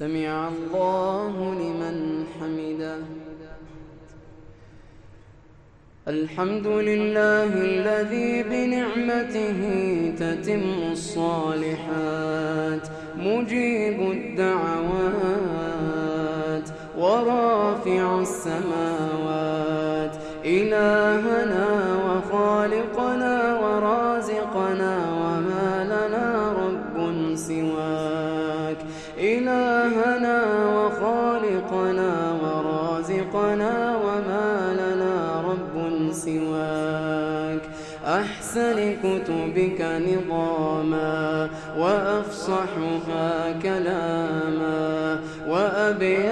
سمع الله لمن حمده. الحمد لله الذي بنعمته تتم الصالحات مجيب الدعوات ورافع السماوات. إلهنا أحسن كتبك نظاما وأفصحها كلاما وأبينها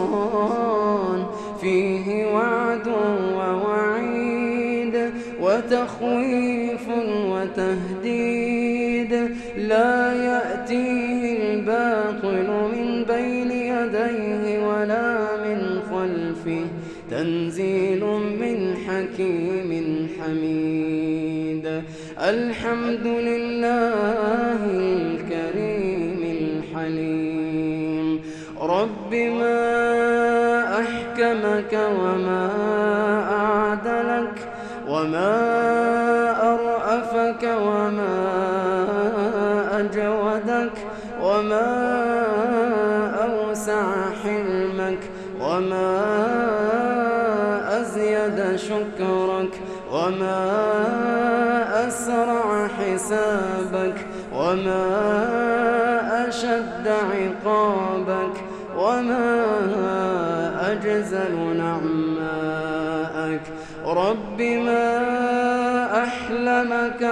والنقصان فيه وعد ووعيد وتخويف وتهديد. لا يأتيه الباطل من بين يديه ولا من خلفه. تنزيل من حكيم حميد. الحمد لله الكريم الحليم. رب ما وما أشد عقابك وما أجزل نعماءك رب ما أحلمك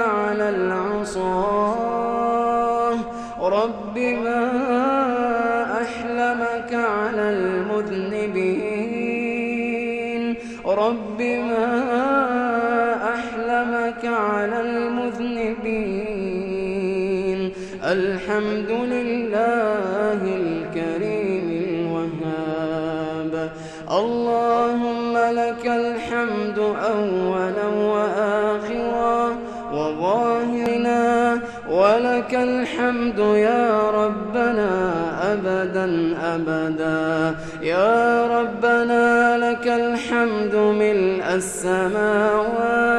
الحمد لله الكريم الوهاب. اللهم لك الحمد أولا وآخرا وظاهرنا ولك الحمد يا ربنا أبدا أبدا. يا ربنا لك الحمد ملء السماوات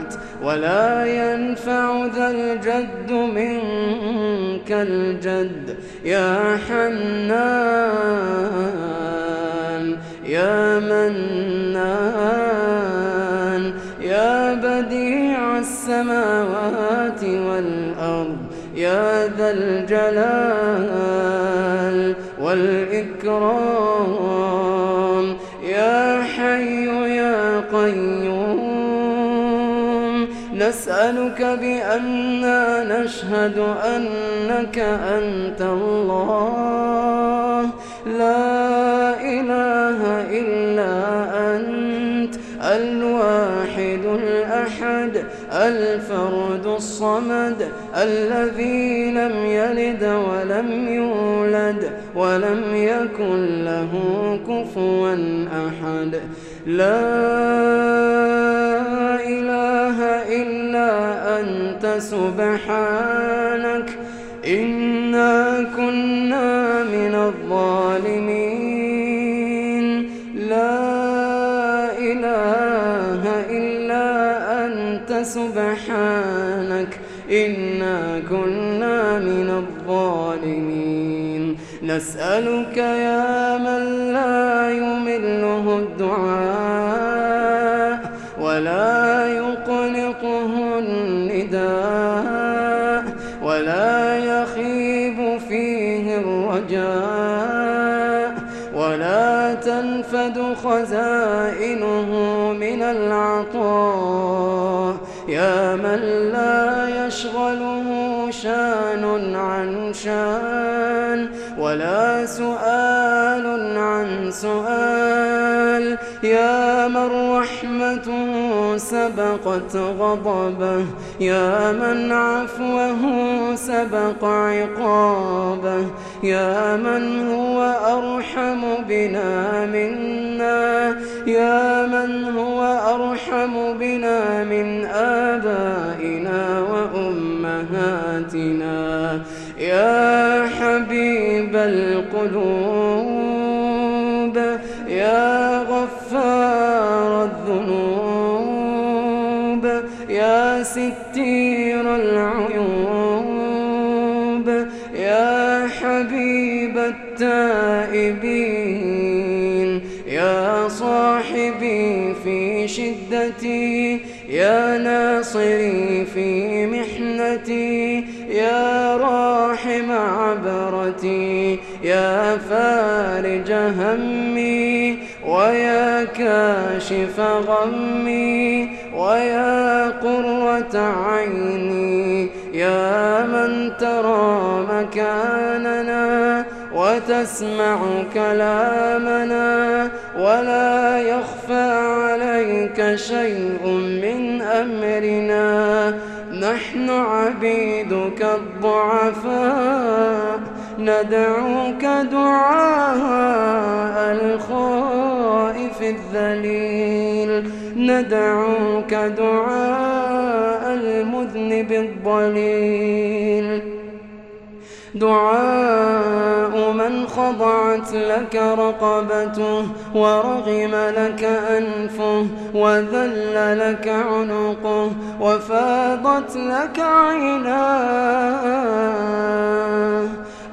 ولا ينفع ذا الجد منك الجد. يا حنان يا منان يا بديع السماوات والأرض يا ذا الجلال والإكرام. نسألك بأننا نشهد أنك أنت الله. لا إله إلا أنت الواحد الأحد الفرد الصمد الذي لم يلد ولم يولد ولم يكن له كفوا أحد. لا إله أنت سبحانك إنا كنا من الظالمين. لا إله إلا أنت سبحانك إنا كنا من الظالمين. نسألك يا من لا يمله الدعاء ولا يقنطه تنفد خزائنه من العطاء. يا من لا يشغله شان عن شان ولا سؤال عن سؤال. يا من رحمته سبقت غضبه. يا من عفوه سبق عقابه. يا من هو أرحم بنا منا. يا من هو أرحم بنا من آبائنا وأمهاتنا. يا حبيب القلوب شدتي يا ناصري في محنتي يا راحم عبرتي يا فارج همي ويا كاشف غمي ويا قرة عيني يا من ترى مكاننا وتسمع كلامنا ولا يخفى شيء من أمرنا. نحن عبيدك الضعفاء ندعوك دعاء الخائف الذليل. ندعوك دعاء المذنب الضليل. دعاء من خضعت لك رقبته ورغم لك أنفه وذل لك عنقه وفاضت لك عيناه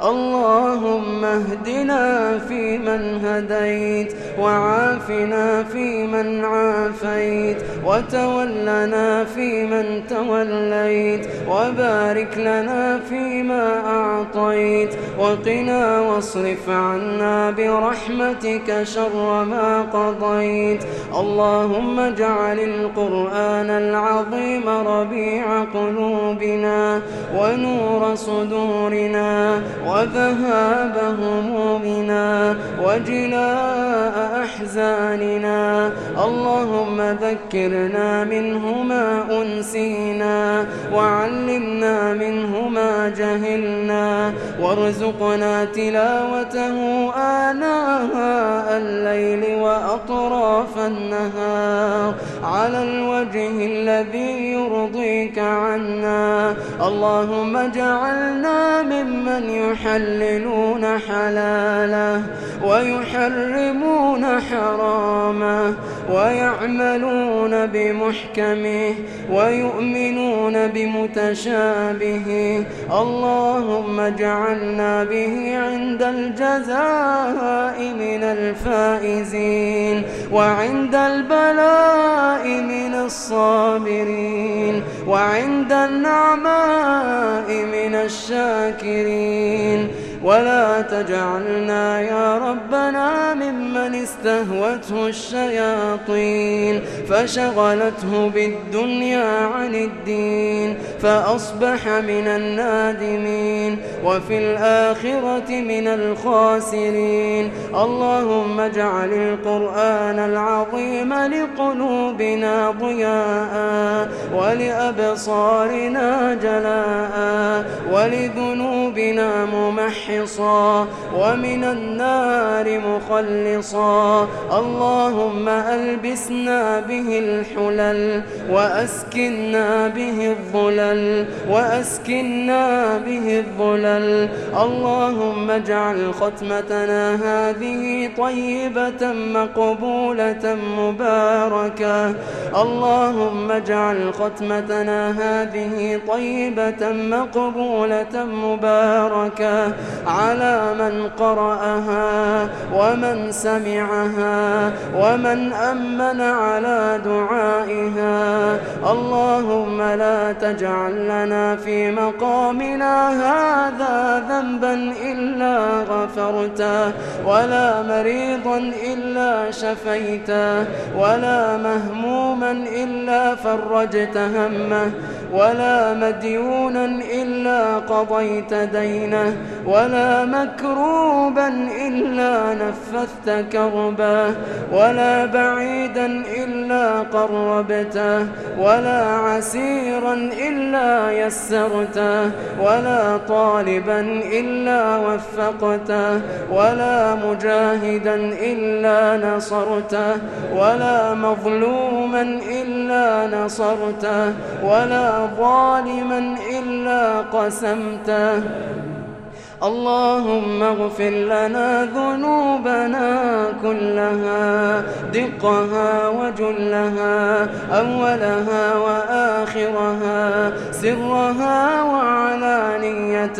اللهم اهدنا فيمن هديت وعافنا فيمن عافيت وتولنا فيمن توليت وبارك لنا فيما أعطيت وقنا واصرف عنا برحمتك شر ما قضيت اللهم اجعل القرآن العظيم ربيع قلوبنا ونور صدورنا وذهاب همومنا وجلاء أحزاننا. اللهم ذكرنا منه ما أنسينا وعلمنا منه ما جهلنا. وارزقنا تلاوته آناء الليل وأطراف النهار. على الوجه الذي يرضيك عنا. اللهم اجعلنا ممن يحللون حلاله ويحرمون حرامه ويعملون بمحكمه ويؤمنون بمتشابهه اللهم اجعلنا به عند الجزاء من الفائزين وعند البلاء من الصابرين وعند النعماء من الشاكرين. العالمين ولا تجعلنا يا ربنا ممن استهوته الشياطين فشغلته بالدنيا عن الدين فأصبح من النادمين وفي الآخرة من الخاسرين اللهم اجعل القرآن العظيم لقلوبنا ضياء ولأبصارنا جلاء ولذنوبنا ممحا محصا ومن النار مخلصا. اللهم ألبسنا به الحلل وأسكنا به الظلل وأسكنا به الظلل. اللهم اجعل ختمتنا هذه طيبة مقبولة مباركة. اللهم اجعل ختمتنا هذه طيبة مقبولة مباركة. على من قرأها ومن سمعها ومن أمن على دعائها. اللهم لا تجعل لنا في مقامنا هذا ذنبا إلا غفرته ولا مريضا إلا شفيته ولا مهموما إلا فرجت همه ولا مديونا إلا قضيت دينه ولا مكروبا إلا نفثت كربه ولا بعيدا إلا قربته ولا عسيرا إلا يسرته ولا طالبا إلا وفقته ولا مجاهدا إلا نصرته ولا مظلوما إلا نصرته ولا ظالما إلا قسمته. اللهم اغفر لنا ذنوبنا كلها دقها وجلها أولها وآخرها سرها وعلانيتها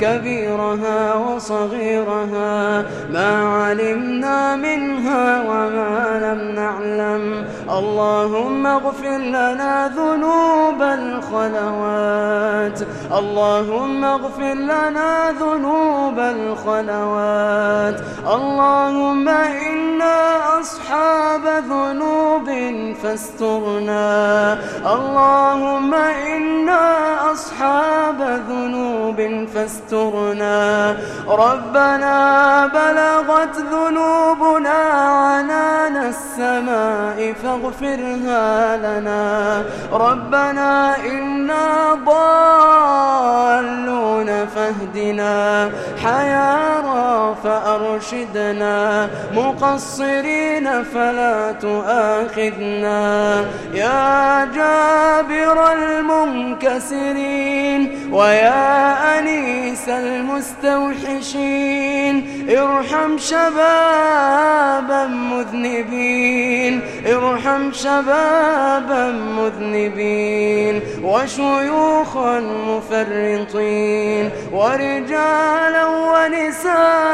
كبيرها وصغيرها ما علمنا منها وما لم نعلم. اللهم اغفر لنا ذنوب الخلوات اللهم اغفر لنا ذنوب الخلوات. اللهم إنا أصحاب ذنوب فاسترنا. اللهم إنا أصحاب ذنوب فاسترنا. ربنا بلغت ذنوبنا عنان السماء فاغفرها لنا. ربنا إنا ضالون فاهدنا حيارى فأرشدنا مقصرين فلا تؤاخذنا يا جابر المنكسرين ويا أنيس المستوحشين ارحم شبابا مذنبين ارحم شبابا مذنبين وشيوخا مفرطين ورجالا ونساء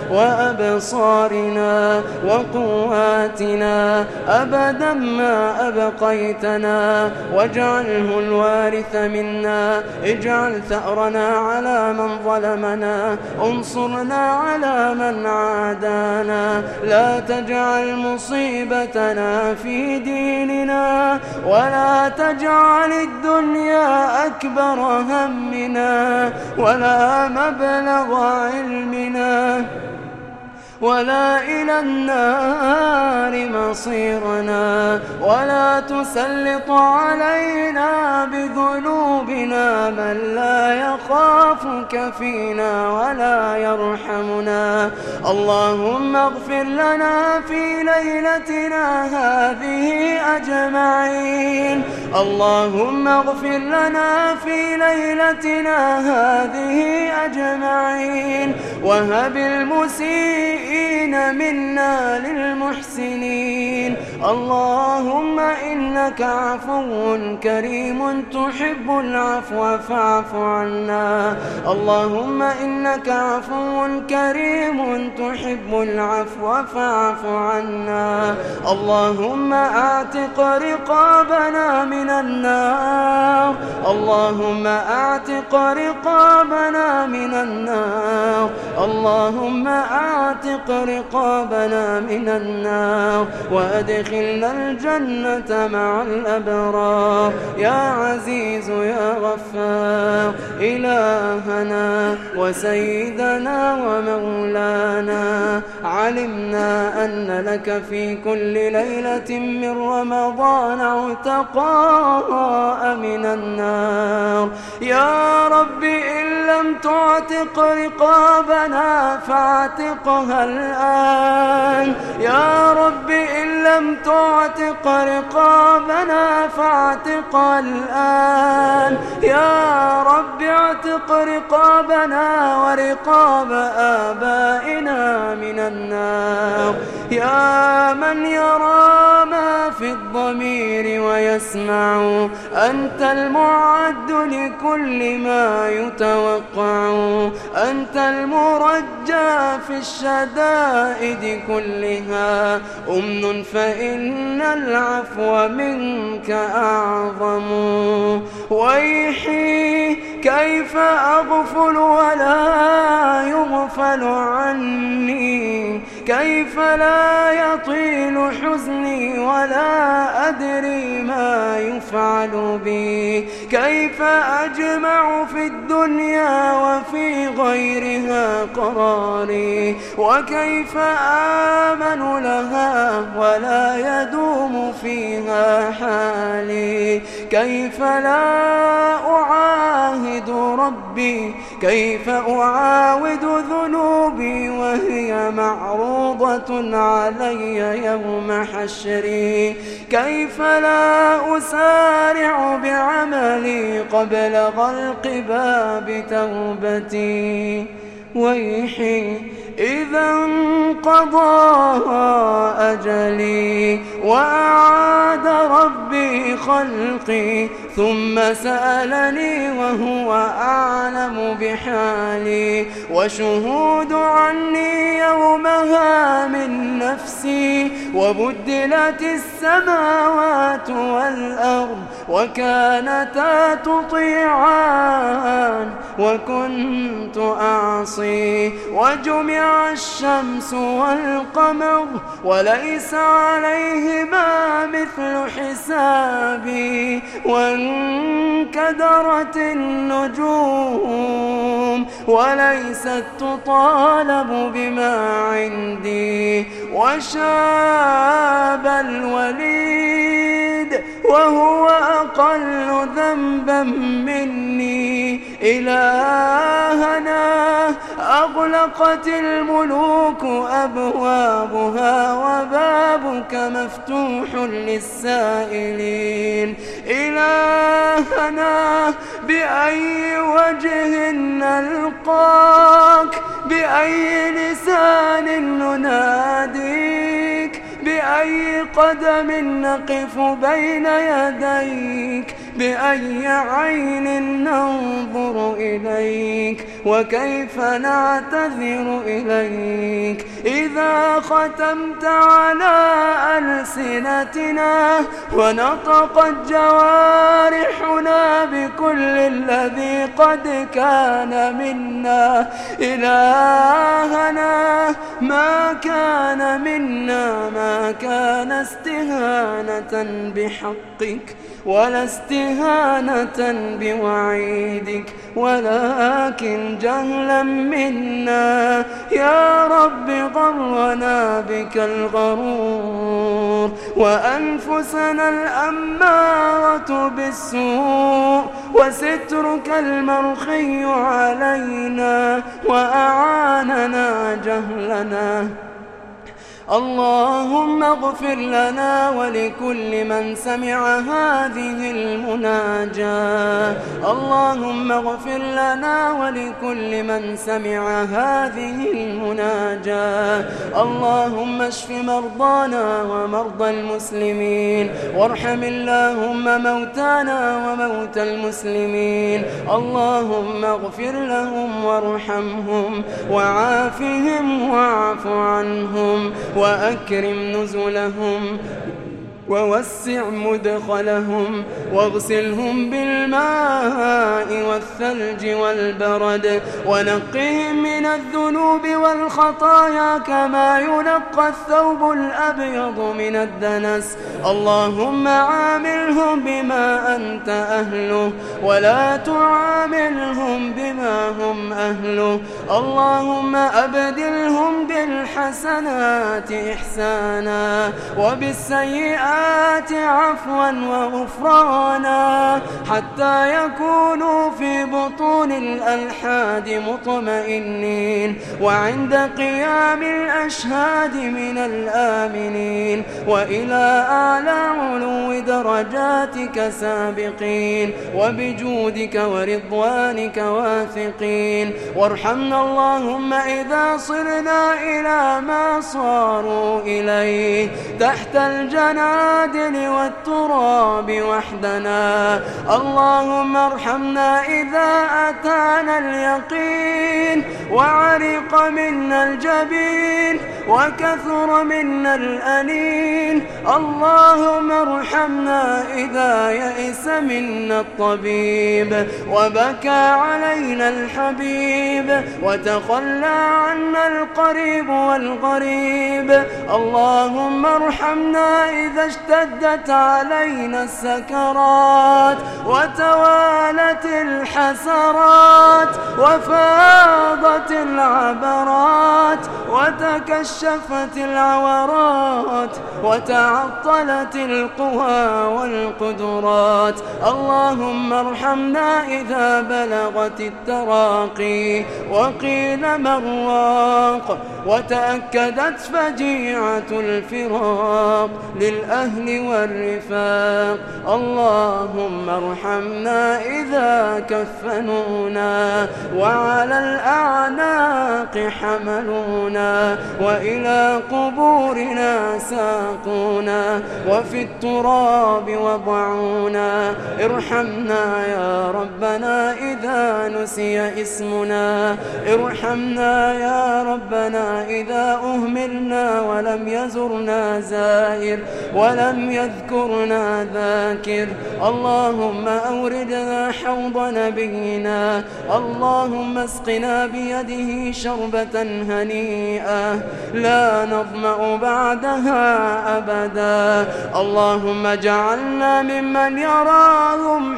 وأبصارنا وقواتنا أبدا ما أبقيتنا واجعله الوارث منا اجعل ثأرنا على من ظلمنا انصرنا على من عادانا لا تجعل مصيبتنا في ديننا ولا تجعل الدنيا أكبر همنا ولا مبلغ علمنا ولا إلى النار مصيرنا ولا تسلط علينا بذنوبنا من لا يخافك فينا ولا يرحمنا اللهم اغفر لنا في ليلتنا هذه أجمعين اللهم اغفر لنا في ليلتنا هذه أجمعين وهب المسيئين منا للمحسنين اللهم إنك عفو كريم تحب العفو فاعف عنا. اللهم إنك عفو كريم تحب العفو فاعف عنا. اللهم أعتق رقابنا من النار. اللهم أعتق رقابنا من النار. اللهم أعتق رقابنا من النار. وادخلنا الجنة مع الأبرار. يا عزيز يا غفار إلهنا وسيدنا ومولانا علمنا أن لك في كل ليلة من رمضان عتقاء من النار. يا رب إن لم تعتق رقابنا فاعتقها الآن. يا رب إن لم تعتق رقابنا فاعتقها الآن. يا رب اعتق رقابنا ورقاب آبائنا من النار. يا من يرى ما في الضمير ويسمع أنت المعد لكل ما يتوقع. أنت المرجى في الشدائد كلها. أمن فإن العفو منك أعظم. ويحي كيف أغفل ولا يغفل عني. كيف لا يطيل حزني ولا أدري ما يفعل بي؟ كيف أجمع في الدنيا وفي غيرها قراري؟ وكيف آمن لها ولا يدوم فيها حالي؟ كيف لا أعاهد ربي؟ كيف أعاود ذنوبي وهي معروضة علي يوم حشري. كيف لا أسارع بعملي قبل غلق باب توبتي؟ ويحي إذا انقضى أجلي وأعاد ربي خلقي ثم سألني وهو أعلم بحالي. وشهود عني يومها من نفسي وبدلت السماوات والأرض وكانتا تطيعان وكنت أعصي وجمع الشمس والقمر وليس عليهما مثل حسابي وانكدرت النجوم وليست تطالب بما عندي وشاب الوليد وهو أقل ذنبا مني. إلهنا أغلقت الملوك أبوابها وبابك مفتوح للسائلين. إلهنا بأي وجه نلقاك؟ بأي لسان نناديك؟ بأي قدم نقف بين يديك بأي عين ننظر إليك وكيف نعتذر إليك إذا ختمت على ألسنتنا ونطقت جوارحنا بك بكل الذي قد كان منا إلهنا ما كان منا ما كان استهانة بحقك ولا استهانة بوعيدك ولكن جهلا منا. يا رب غرنا بك الغرور وأنفسنا الأمارة بالسوء وسترك المرخي علينا وأعاننا جهلنا. اللهم اغفر لنا ولكل من سمع هذه المناجاة. اللهم اغفر لنا ولكل من سمع هذه المناجاة. اللهم اشف مرضانا ومرضى المسلمين. وارحم اللهم موتانا وموتى المسلمين. اللهم اغفر لهم وارحمهم. وعافهم واعف عنهم. وأكرم نزلهم ووسع مدخلهم واغسلهم بالماء والثلج والبرد ونقهم من الذنوب والخطايا كما ينقى الثوب الأبيض من الدنس. اللهم عاملهم بما أنت أهله ولا تعاملهم بما هم أهله. اللهم أبدلهم بالحسنات إحسانا وبالسيئات السيئات عفوا وغفرانا حتى يكونوا في بطون الألحاد مطمئنين وعند قيام الأشهاد من الآمنين وإلى أعلى علو درجاتك سابقين وبجودك ورضوانك واثقين وارحمنا اللهم إذا صرنا إلى ما صاروا إليه تحت الجنان العادل والتراب وحدنا. اللهم ارحمنا إذا أتانا اليقين وعرق منا الجبين وكثر منا الأنين. اللهم ارحمنا إذا يئس منا الطبيب وبكى علينا الحبيب وتخلى عنا القريب والغريب. اللهم ارحمنا إذا اشتدت علينا السكرات وتوالت الحسرات وفاضت العبرات وتكشفت العورات وتعطلت القوى والقدرات اللهم ارحمنا إذا بلغت التراقي وقيل مرواق وتأكدت فجيعة الفراق للأهل والرفاق. اللهم ارحمنا إذا كفنونا وعلى الأعناق حملونا وإلى قبورنا ساقونا وفي التراب وضعونا. ارحمنا يا ربنا إذا نسي اسمنا. ارحمنا يا ربنا إذا أهملنا ولم يزرنا زائر. ولم يذكرنا ذاكر اللهم أوردنا حوض نبينا اللهم اسقنا بيده شربة هنيئة لا نظمأ بعدها أبدا اللهم اجعلنا ممن يراهم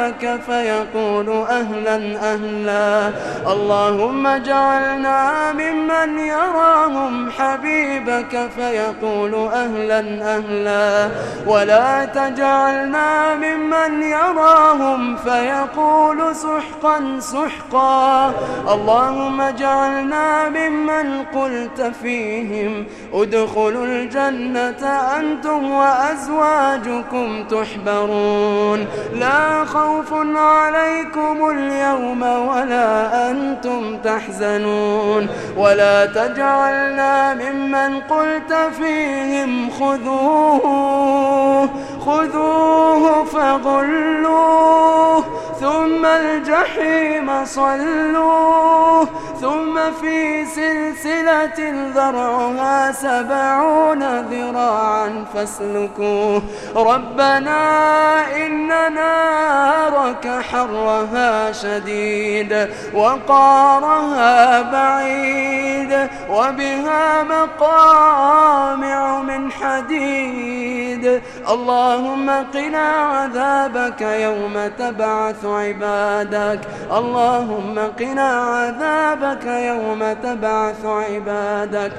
حبيبك فيقول أهلا أهلا. اللهم اجعلنا ممن يراهم حبيبك فيقول أهلا أهلا. ولا تجعلنا ممن يراهم فيقول سحقا سحقا. اللهم اجعلنا ممن قلت فيهم ادخلوا الجنة أنتم وأزواجكم تحبرون. لا خوف عليكم اليوم ولا أنتم تحزنون ولا تجعلنا ممن قلت فيهم خذوه خذوه فغلوه ثم الجحيم صلوه ثم في سلسلة ذرعها سبعون ذراعا فاسلكوه. ربنا إننا عذابك حرها شديد وقارها بعيد وبها مقامع من حديد. اللهم قنا عذابك يوم تبعث عبادك. اللهم قنا عذابك يوم تبعث عبادك.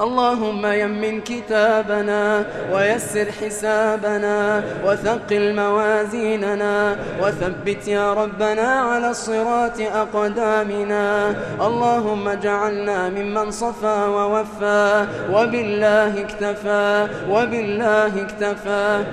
اللهم يمن كتابنا ويسر حسابنا وثقل موازيننا وثبت يا ربنا على الصراط أقدامنا اللهم اجعلنا ممن صفى ووفى وبالله اكتفى وبالله اكتفى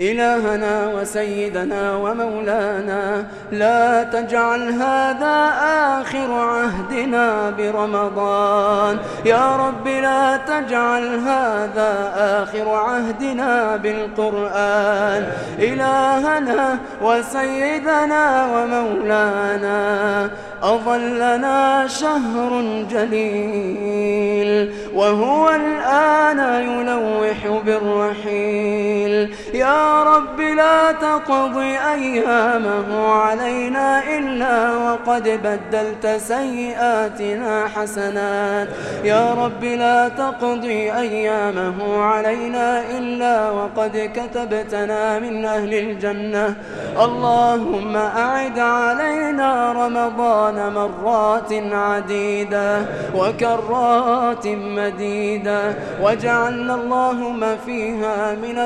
إلهنا وسيدنا ومولانا لا تجعل هذا آخر عهدنا برمضان. يا رب لا تجعل هذا آخر عهدنا بالقرآن. إلهنا وسيدنا ومولانا أظلنا شهر جليل وهو الآن يلوح بالرحيل. يا رب لا تقضي أيامه علينا إلا وقد بدلت سيئاتنا حسنات. يا رب لا تقضي أيامه علينا إلا وقد كتبتنا من أهل الجنة. اللهم أعد علينا رمضان مرات عديدة وكرات مديدة. واجعلنا اللهم فيها من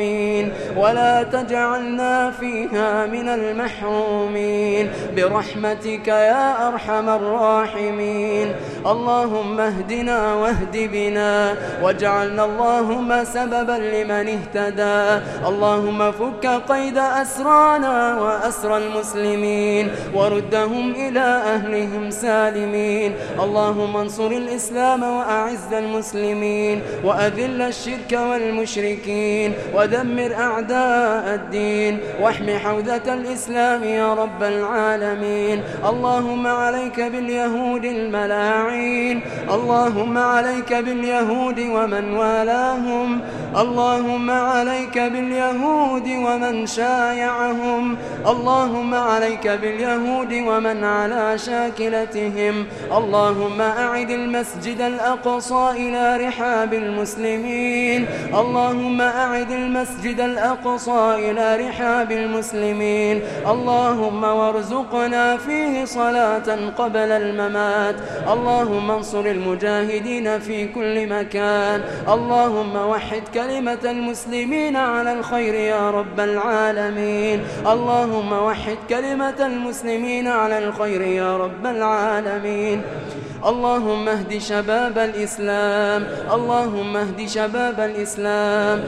المرحومين ولا تجعلنا فيها من المحرومين. برحمتك يا أرحم الراحمين. اللهم اهدنا واهد بنا. واجعلنا اللهم سببا لمن اهتدى. اللهم فك قيد أسرانا وأسر المسلمين. وردهم إلى أهلهم سالمين. اللهم انصر الإسلام وأعز المسلمين. وأذل الشرك والمشركين. ودمر أعداء الدين واحم حوزة الإسلام يا رب العالمين. اللهم عليك باليهود الملاعين. اللهم عليك باليهود ومن والاهم. اللهم عليك باليهود ومن شايعهم. اللهم عليك باليهود ومن على شاكلتهم. اللهم أعد المسجد الأقصى إلى رحاب المسلمين. اللهم أعد المسجد الأقصى إلى رحاب المسلمين. اللهم وارزقنا فيه صلاة قبل الممات. اللهم انصر المجاهدين في كل مكان. اللهم وحد كلمة المسلمين على الخير يا رب العالمين. اللهم وحد كلمة المسلمين على الخير يا رب العالمين. اللهم اهد شباب الإسلام. اللهم اهد شباب الإسلام.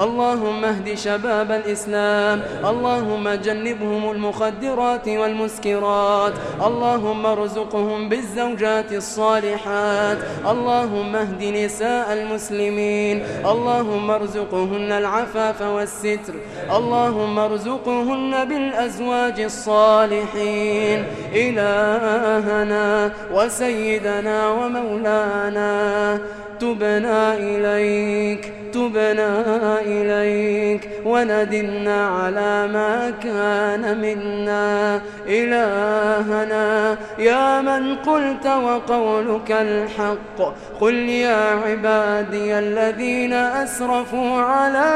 اللهم اهد شباب الإسلام اللهم جنبهم المخدرات والمسكرات اللهم ارزقهم بالزوجات الصالحات اللهم اهد نساء المسلمين اللهم ارزقهن العفاف والستر اللهم ارزقهن بالأزواج الصالحين إلهنا وسيدنا ومولانا. تبنا إليك تبنا إليك وندمنا على ما كان منا. إلهنا يا من قلت وقولك الحق قل يا عبادي الذين أسرفوا على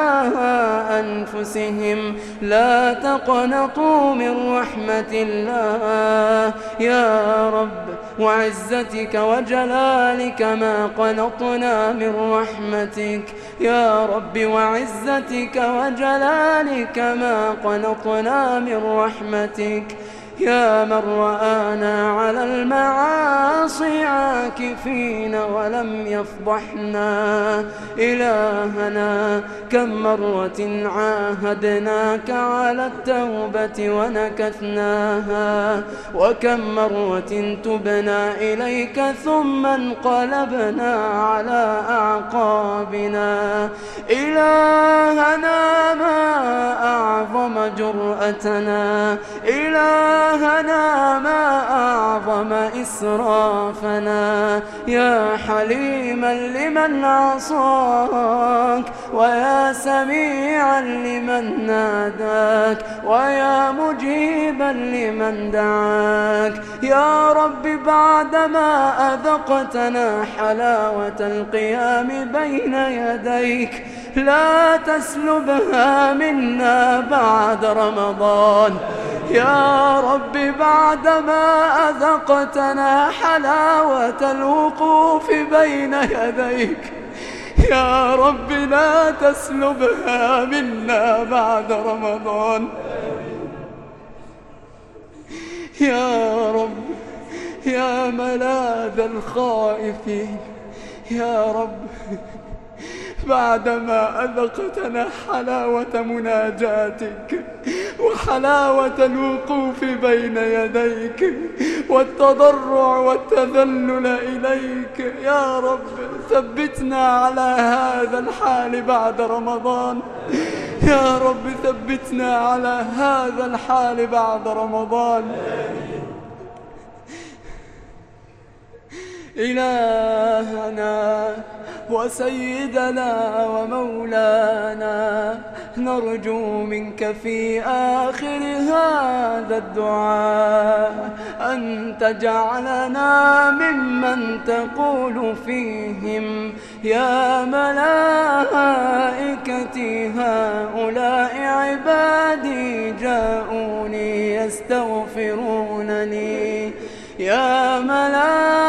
أنفسهم لا تقنطوا من رحمة الله. يا رب وعزتك وجلالك ما قنطنا من رحمتك. يا رب وعزتك وجلالك ما قنطنا من رحمتك. يا من رآنا على المعاصي عاكفين ولم يفضحنا. إلهنا كم مرة عاهدناك على التوبة ونكثناها؟ وكم مرة تبنا إليك ثم انقلبنا على أعقابنا؟ إلهنا ما أعظم جرأتنا. إلهنا ما أعظم عظم إسرافنا. يا حليما لمن عصاك ويا سميعا لمن ناداك ويا مجيبا لمن دعاك. يا رب بعدما أذقتنا حلاوة القيام بين يديك لا تسلبها منا بعد رمضان. يا رب بعدما أذقتنا حلاوة الوقوف بين يديك. يا رب لا تسلبها منا بعد رمضان. يا رب يا ملاذ الخائفين. يا رب بعدما أذقتنا حلاوة مناجاتك وحلاوة الوقوف بين يديك والتضرع والتذلل إليك. يا رب ثبتنا على هذا الحال بعد رمضان. يا رب ثبتنا على هذا الحال بعد رمضان. إلهنا وسيدنا ومولانا نرجو منك في آخر هذا الدعاء أن تجعلنا ممن تقول فيهم يا ملائكتي هؤلاء عبادي جاءوني يستغفرونني يا ملائكتي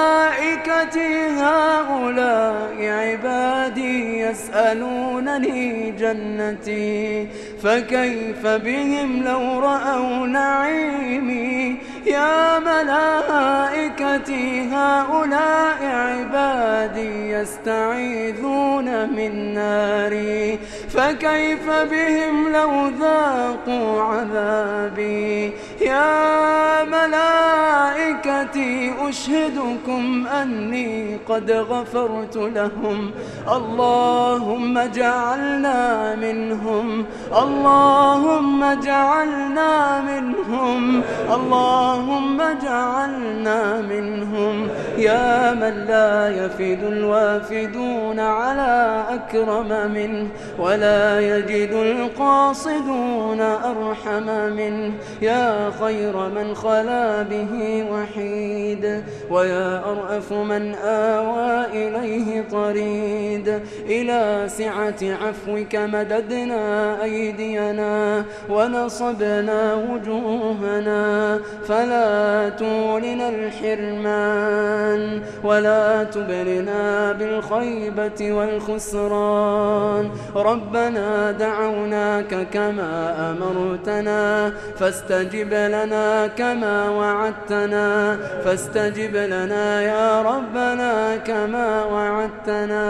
يسألونني جنتي فكيف بهم لو رأوا نعيمي؟ يا ملائكتي هؤلاء عبادي يستعيذون من ناري فكيف بهم لو ذاقوا عذابي؟ يا ملائكتي أشهدكم أني قد غفرت لهم. اللهم اجعلنا منهم. اللهم اجعلنا منهم. اللهم اجعلنا منهم. يا من لا يفد الوافدون على أكرم منه ولا يجد القاصدون أرحم منه. يا خير من خلا به وحيد ويا أرأف من آوى إليه طريد إلى سعة عفوك مددنا أيدينا ونصبنا وجوهنا فلا تولنا الحرمان ولا تبلنا بالخيبة والخسران ربنا دعوناك كما أمرتنا فاستجب لنا كما وعدتنا. فاستجب لنا يا ربنا كما وعدتنا.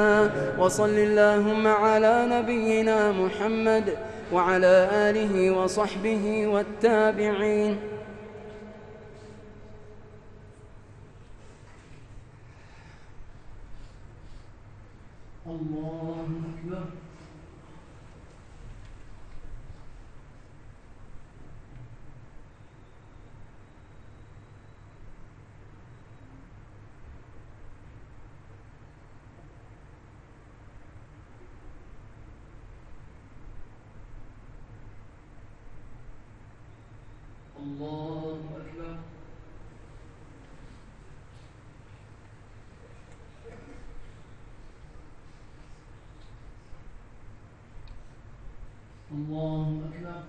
وصل اللهم على نبينا محمد وعلى آله وصحبه والتابعين. الله أكبر الله أكبر الله أكبر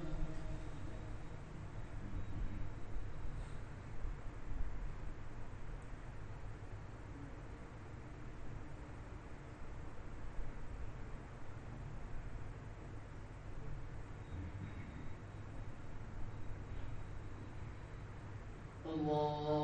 الله